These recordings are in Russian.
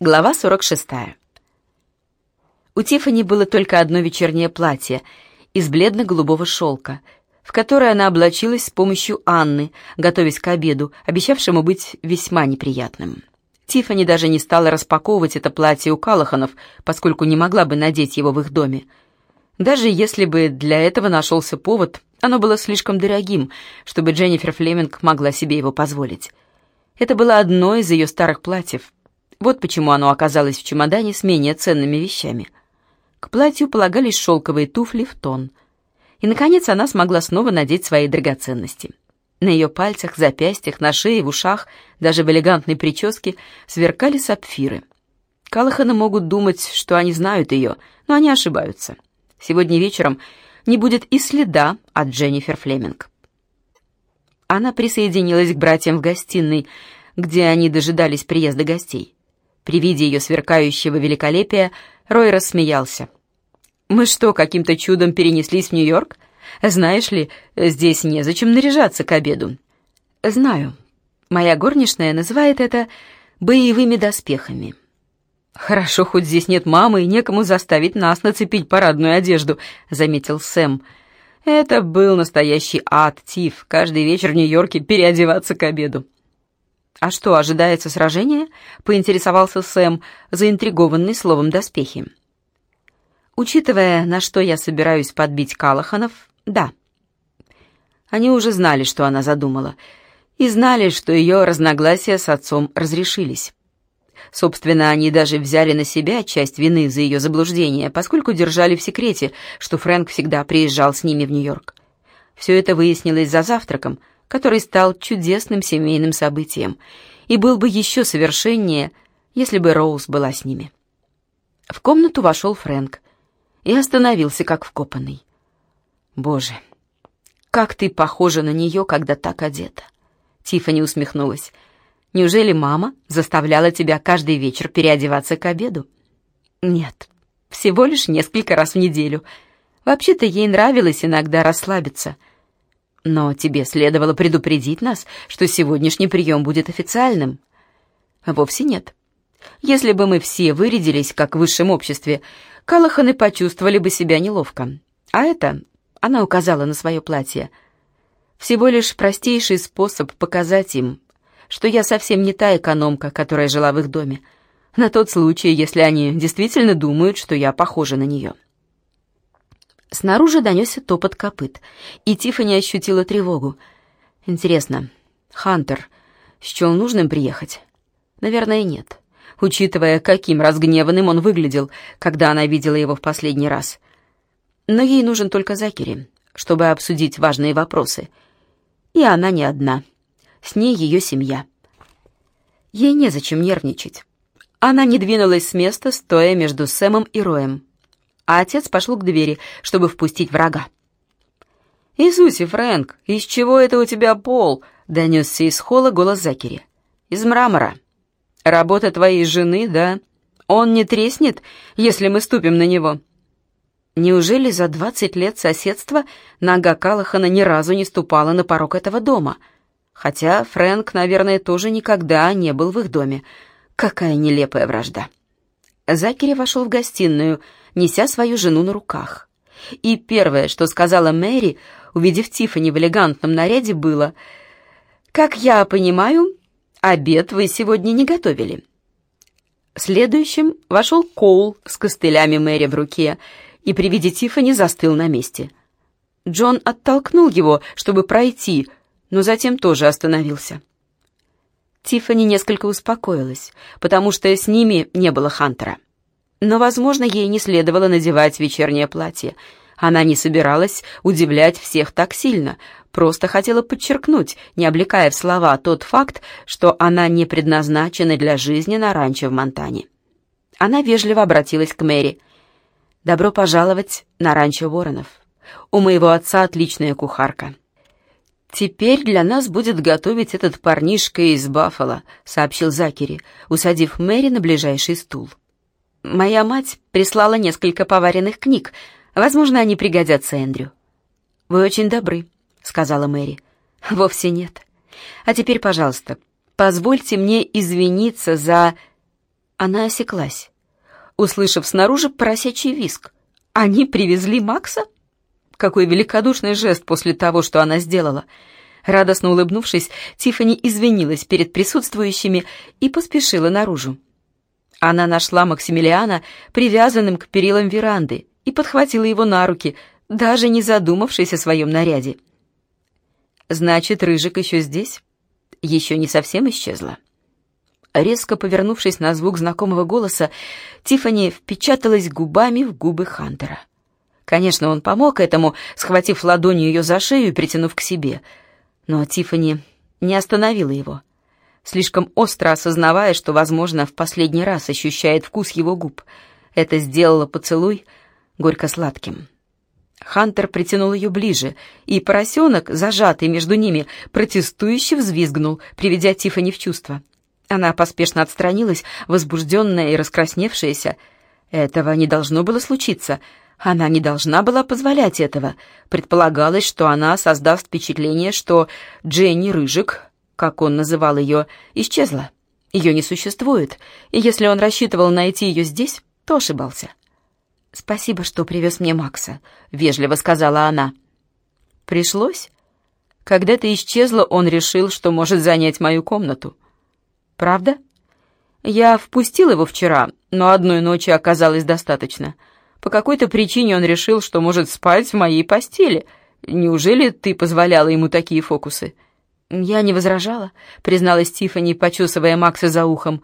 Глава 46. У Тиффани было только одно вечернее платье из бледно-голубого шелка, в которое она облачилась с помощью Анны, готовясь к обеду, обещавшему быть весьма неприятным. Тиффани даже не стала распаковывать это платье у Калаханов, поскольку не могла бы надеть его в их доме. Даже если бы для этого нашелся повод, оно было слишком дорогим, чтобы Дженнифер Флеминг могла себе его позволить. Это было одно из ее старых платьев, вот почему оно оказалось в чемодане с менее ценными вещами. К платью полагались шелковые туфли в тон. И, наконец, она смогла снова надеть свои драгоценности. На ее пальцах, запястьях, на шее, в ушах, даже в элегантной прическе сверкали сапфиры. Калаханы могут думать, что они знают ее, но они ошибаются. Сегодня вечером не будет и следа от Дженнифер Флеминг. Она присоединилась к братьям в гостиной, где они дожидались приезда гостей. При виде ее сверкающего великолепия Рой рассмеялся. «Мы что, каким-то чудом перенеслись в Нью-Йорк? Знаешь ли, здесь незачем наряжаться к обеду». «Знаю. Моя горничная называет это боевыми доспехами». «Хорошо, хоть здесь нет мамы и некому заставить нас нацепить парадную одежду», — заметил Сэм. «Это был настоящий ад, Тиф, каждый вечер в Нью-Йорке переодеваться к обеду». «А что, ожидается сражение?» — поинтересовался Сэм, заинтригованный словом «доспехи». «Учитывая, на что я собираюсь подбить Калаханов, да». Они уже знали, что она задумала, и знали, что ее разногласия с отцом разрешились. Собственно, они даже взяли на себя часть вины за ее заблуждение, поскольку держали в секрете, что Фрэнк всегда приезжал с ними в Нью-Йорк. Все это выяснилось за завтраком — который стал чудесным семейным событием и был бы еще совершеннее, если бы Роуз была с ними. В комнату вошел Фрэнк и остановился как вкопанный. «Боже, как ты похожа на нее, когда так одета!» Тиффани усмехнулась. «Неужели мама заставляла тебя каждый вечер переодеваться к обеду?» «Нет, всего лишь несколько раз в неделю. Вообще-то ей нравилось иногда расслабиться — но тебе следовало предупредить нас, что сегодняшний прием будет официальным. Вовсе нет. Если бы мы все вырядились, как в высшем обществе, Калаханы почувствовали бы себя неловко. А это, она указала на свое платье, всего лишь простейший способ показать им, что я совсем не та экономка, которая жила в их доме, на тот случай, если они действительно думают, что я похожа на нее. Снаружи донесся топот копыт, и Тиффани ощутила тревогу. Интересно, Хантер счел нужным приехать? Наверное, нет, учитывая, каким разгневанным он выглядел, когда она видела его в последний раз. Но ей нужен только Закери, чтобы обсудить важные вопросы. И она не одна. С ней ее семья. Ей незачем нервничать. Она не двинулась с места, стоя между Сэмом и Роем а отец пошел к двери, чтобы впустить врага. «Иисусе, Фрэнк, из чего это у тебя пол?» — донесся из холла голос Закери. «Из мрамора. Работа твоей жены, да? Он не треснет, если мы ступим на него». Неужели за двадцать лет соседства нога Калахана ни разу не ступала на порог этого дома? Хотя Фрэнк, наверное, тоже никогда не был в их доме. Какая нелепая вражда. Закери вошел в гостиную — неся свою жену на руках. И первое, что сказала Мэри, увидев Тиффани в элегантном наряде, было «Как я понимаю, обед вы сегодня не готовили». Следующим вошел Коул с костылями Мэри в руке и при виде Тиффани застыл на месте. Джон оттолкнул его, чтобы пройти, но затем тоже остановился. Тиффани несколько успокоилась, потому что с ними не было Хантера. Но, возможно, ей не следовало надевать вечернее платье. Она не собиралась удивлять всех так сильно, просто хотела подчеркнуть, не облекая в слова тот факт, что она не предназначена для жизни на ранчо в Монтане. Она вежливо обратилась к Мэри. «Добро пожаловать на ранчо Воронов. У моего отца отличная кухарка». «Теперь для нас будет готовить этот парнишка из Баффало», — сообщил Закери, усадив Мэри на ближайший стул. Моя мать прислала несколько поваренных книг. Возможно, они пригодятся Эндрю. Вы очень добры, сказала Мэри. Вовсе нет. А теперь, пожалуйста, позвольте мне извиниться за Она осеклась, услышав снаружи поросячий виск. «Они привезли Макса?» Какой великодушный жест после того, что она сделала. Радостно улыбнувшись, Тиффани извинилась перед присутствующими и поспешила наружу. Она нашла Максимилиана привязанным к перилам веранды и подхватила его на руки, даже не задумавшись о своем наряде. «Значит, Рыжик еще здесь? Еще не совсем исчезла?» Резко повернувшись на звук знакомого голоса, Тиффани впечаталась губами в губы Хантера. Конечно, он помог этому, схватив ладонью ее за шею и притянув к себе. Но Тиффани не остановила его слишком остро осознавая, что, возможно, в последний раз ощущает вкус его губ. Это сделало поцелуй горько-сладким. Хантер притянул ее ближе, и поросенок, зажатый между ними, протестующе взвизгнул, приведя Тиффани в чувство. Она поспешно отстранилась, возбужденная и раскрасневшаяся. Этого не должно было случиться. Она не должна была позволять этого. Предполагалось, что она создаст впечатление, что Дженни Рыжик как он называл ее, исчезла. Ее не существует, и если он рассчитывал найти ее здесь, то ошибался. «Спасибо, что привез мне Макса», — вежливо сказала она. «Пришлось. Когда ты исчезла, он решил, что может занять мою комнату. Правда? Я впустил его вчера, но одной ночи оказалось достаточно. По какой-то причине он решил, что может спать в моей постели. Неужели ты позволяла ему такие фокусы?» «Я не возражала», — призналась Тиффани, почесывая Макса за ухом.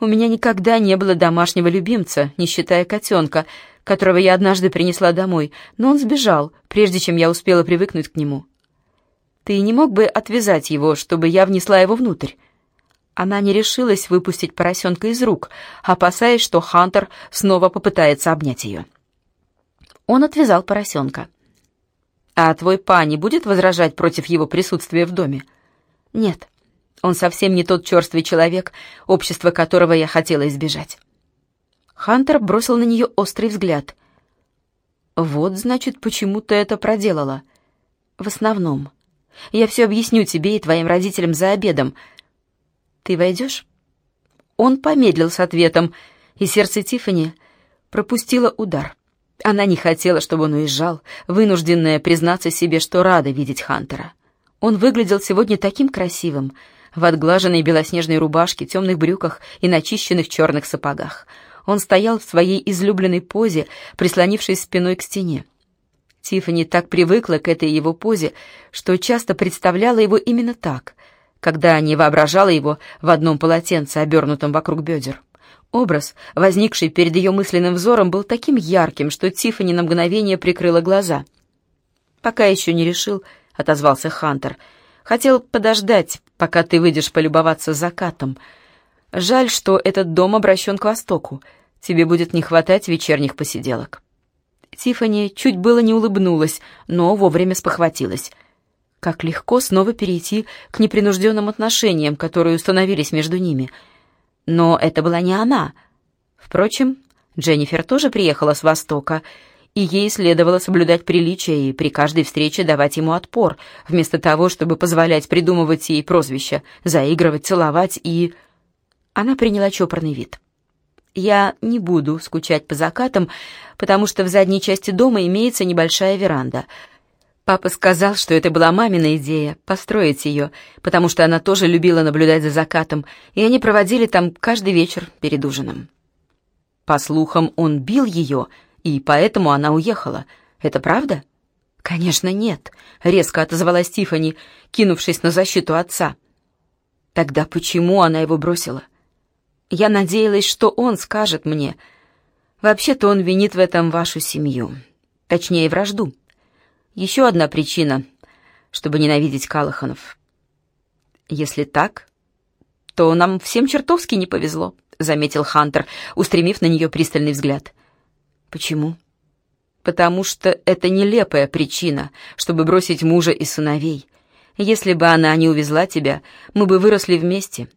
«У меня никогда не было домашнего любимца, не считая котенка, которого я однажды принесла домой, но он сбежал, прежде чем я успела привыкнуть к нему. Ты не мог бы отвязать его, чтобы я внесла его внутрь?» Она не решилась выпустить поросенка из рук, опасаясь, что Хантер снова попытается обнять ее. Он отвязал поросенка. А твой па не будет возражать против его присутствия в доме? Нет. Он совсем не тот черствый человек, общество которого я хотела избежать. Хантер бросил на нее острый взгляд. Вот, значит, почему ты это проделала. В основном. Я все объясню тебе и твоим родителям за обедом. Ты войдешь? Он помедлил с ответом, и сердце Тиффани пропустило удар. Она не хотела, чтобы он уезжал, вынужденная признаться себе, что рада видеть Хантера. Он выглядел сегодня таким красивым, в отглаженной белоснежной рубашке, темных брюках и начищенных черных сапогах. Он стоял в своей излюбленной позе, прислонившись спиной к стене. Тиффани так привыкла к этой его позе, что часто представляла его именно так, когда не воображала его в одном полотенце, обернутом вокруг бедер. Образ, возникший перед ее мысленным взором, был таким ярким, что Тиффани на мгновение прикрыла глаза. «Пока еще не решил», — отозвался Хантер. «Хотел подождать, пока ты выйдешь полюбоваться закатом. Жаль, что этот дом обращен к востоку. Тебе будет не хватать вечерних посиделок». Тиффани чуть было не улыбнулась, но вовремя спохватилась. Как легко снова перейти к непринужденным отношениям, которые установились между ними — но это была не она. Впрочем, Дженнифер тоже приехала с Востока, и ей следовало соблюдать приличия и при каждой встрече давать ему отпор, вместо того, чтобы позволять придумывать ей прозвища, заигрывать, целовать и... Она приняла чопорный вид. «Я не буду скучать по закатам, потому что в задней части дома имеется небольшая веранда. Папа сказал, что это была мамина идея — построить ее, потому что она тоже любила наблюдать за закатом, и они проводили там каждый вечер перед ужином. По слухам, он бил ее, и поэтому она уехала. Это правда? Конечно, нет, — резко отозвалась Тифани, кинувшись на защиту отца. Тогда почему она его бросила? Я надеялась, что он скажет мне. Вообще-то он винит в этом вашу семью, точнее, вражду. Еще одна причина, чтобы ненавидеть Калаханов. Если так, то нам всем чертовски не повезло, заметил Хантер, устремив на нее пристальный взгляд. Почему? Потому что это нелепая причина, чтобы бросить мужа и сыновей. Если бы она не увезла тебя, мы бы выросли вместе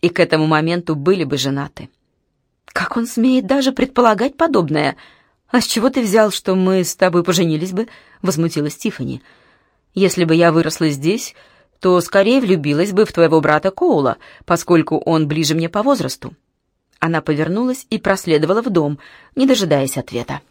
и к этому моменту были бы женаты. Как он смеет даже предполагать подобное? «А с чего ты взял, что мы с тобой поженились бы?» — возмутилась Тиффани. «Если бы я выросла здесь, то скорее влюбилась бы в твоего брата Коула, поскольку он ближе мне по возрасту. Она повернулась и проследовала в дом, не дожидаясь ответа.